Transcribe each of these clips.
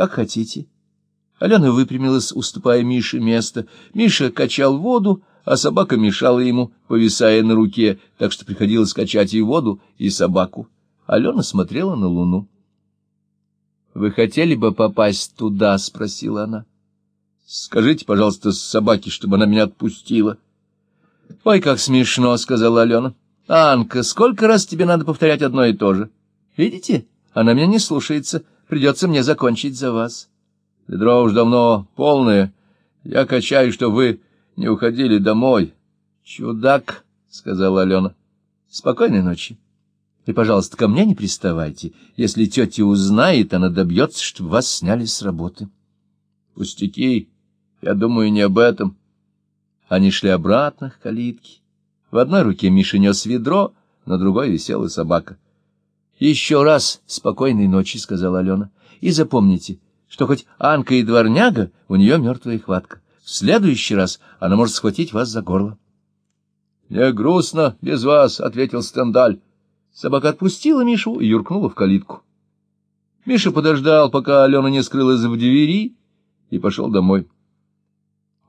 Как хотите. Алена выпрямилась, уступая Мише место. Миша качал воду, а собака мешала ему, повисая на руке, так что приходилось качать и воду, и собаку. Алена смотрела на луну. — Вы хотели бы попасть туда? — спросила она. — Скажите, пожалуйста, собаке, чтобы она меня отпустила. — Ой, как смешно, — сказала Алена. — Анка, сколько раз тебе надо повторять одно и то же? Видите, она меня не слушается. Придется мне закончить за вас. Ведро уж давно полное. Я качаю, что вы не уходили домой. — Чудак, — сказала Алена. — Спокойной ночи. И, пожалуйста, ко мне не приставайте. Если тетя узнает, она добьется, чтобы вас сняли с работы. — Пустяки. Я думаю не об этом. Они шли обратно к калитке. В одной руке Миша нес ведро, на другой висела собака. — Еще раз спокойной ночи, — сказала Алена. — И запомните, что хоть Анка и дворняга, у нее мертвая хватка. В следующий раз она может схватить вас за горло. — Не грустно без вас, — ответил Стендаль. Собака отпустила Мишу и юркнула в калитку. Миша подождал, пока Алена не скрылась в двери, и пошел домой.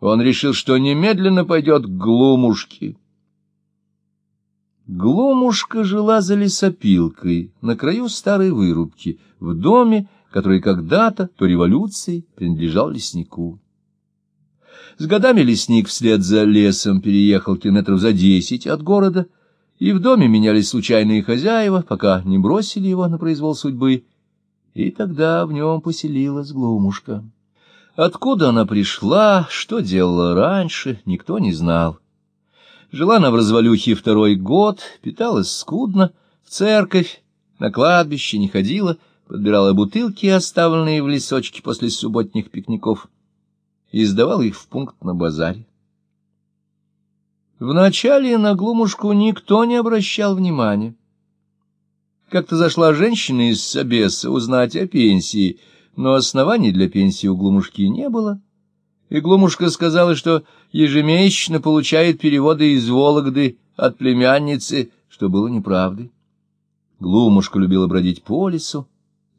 Он решил, что немедленно пойдет к Глумушке. Глумушка жила за лесопилкой, на краю старой вырубки, в доме, который когда-то, то революцией, принадлежал леснику. С годами лесник вслед за лесом переехал километров за десять от города, и в доме менялись случайные хозяева, пока не бросили его на произвол судьбы, и тогда в нем поселилась Глумушка. Откуда она пришла, что делала раньше, никто не знал. Жила она в развалюхе второй год, питалась скудно, в церковь, на кладбище не ходила, подбирала бутылки, оставленные в лесочке после субботних пикников и сдавал их в пункт на базаре. Вначале на Глумушку никто не обращал внимания. Как-то зашла женщина из Собеса узнать о пенсии, но оснований для пенсии у Глумушки не было. И Глумушка сказала, что ежемесячно получает переводы из Вологды от племянницы, что было неправдой. Глумушка любила бродить по лесу,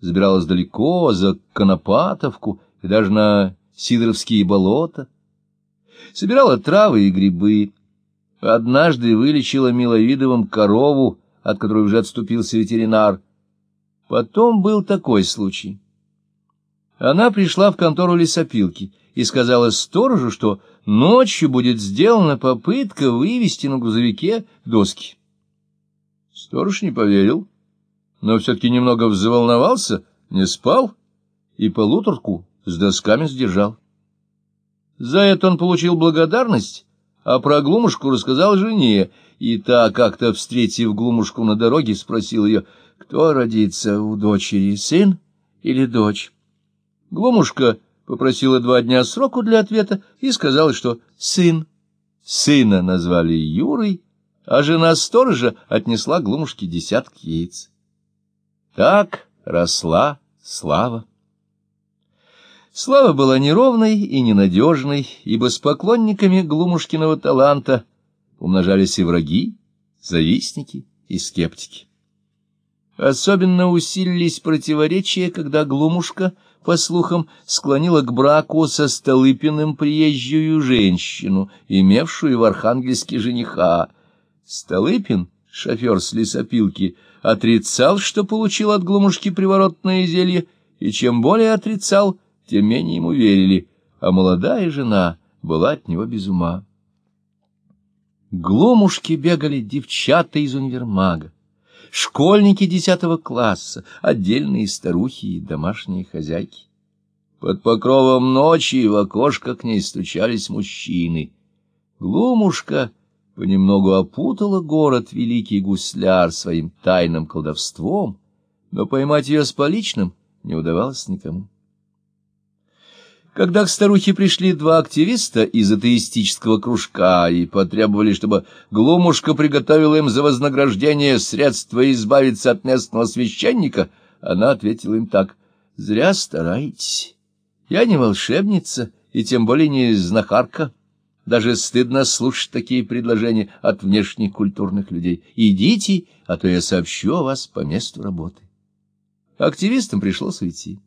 забиралась далеко, за Конопатовку и даже на Сидоровские болота. Собирала травы и грибы. Однажды вылечила миловидовым корову, от которой уже отступился ветеринар. Потом был такой случай. Она пришла в контору лесопилки и сказала сторожу, что ночью будет сделана попытка вывести на грузовике доски. Сторож не поверил, но все-таки немного взволновался, не спал и полуторку с досками сдержал. За это он получил благодарность, а про Глумушку рассказал жене, и та, как-то встретив Глумушку на дороге, спросил ее, кто родится у дочери, сын или дочь. Глумушка попросила два дня сроку для ответа и сказала, что сын. Сына назвали Юрой, а жена сторожа отнесла Глумушке десятки яиц. Так росла слава. Слава была неровной и ненадежной, ибо с поклонниками Глумушкиного таланта умножались и враги, завистники и скептики. Особенно усилились противоречия, когда Глумушка, по слухам, склонила к браку со Столыпиным приезжую женщину, имевшую в Архангельске жениха. Столыпин, шофер с лесопилки, отрицал, что получил от Глумушки приворотное зелье, и чем более отрицал, тем менее ему верили, а молодая жена была от него без ума. Глумушки бегали девчата из универмага, школьники десятого класса, отдельные старухи и домашние хозяйки. Под покровом ночи в окошко к ней стучались мужчины. Глумушка понемногу опутала город великий гусляр своим тайным колдовством, но поймать ее с поличным не удавалось никому. Когда к старухе пришли два активиста из атеистического кружка и потребовали, чтобы Глумушка приготовила им за вознаграждение средства избавиться от местного священника, она ответила им так. «Зря стараетесь. Я не волшебница и тем более не знахарка. Даже стыдно слушать такие предложения от внешних культурных людей. Идите, а то я сообщу о вас по месту работы». Активистам пришлось уйти.